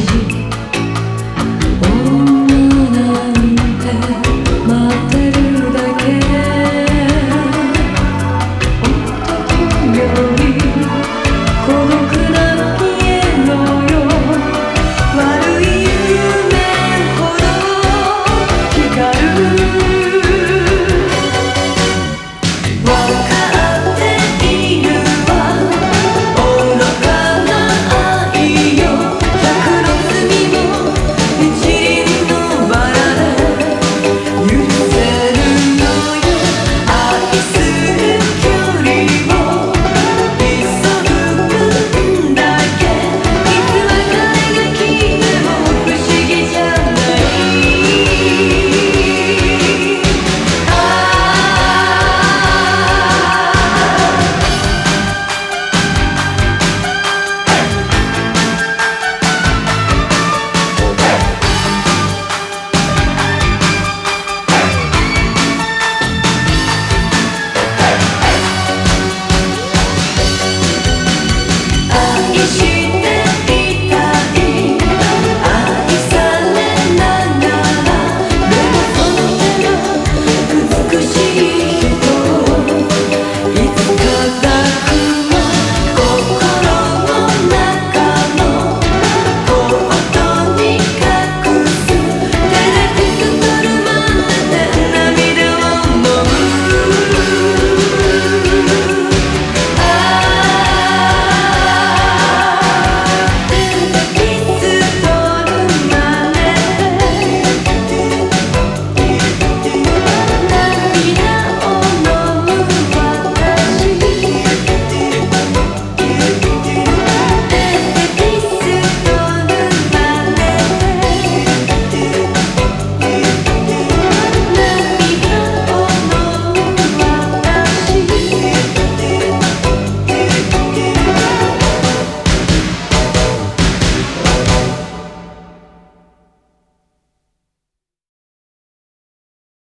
Did you. just you.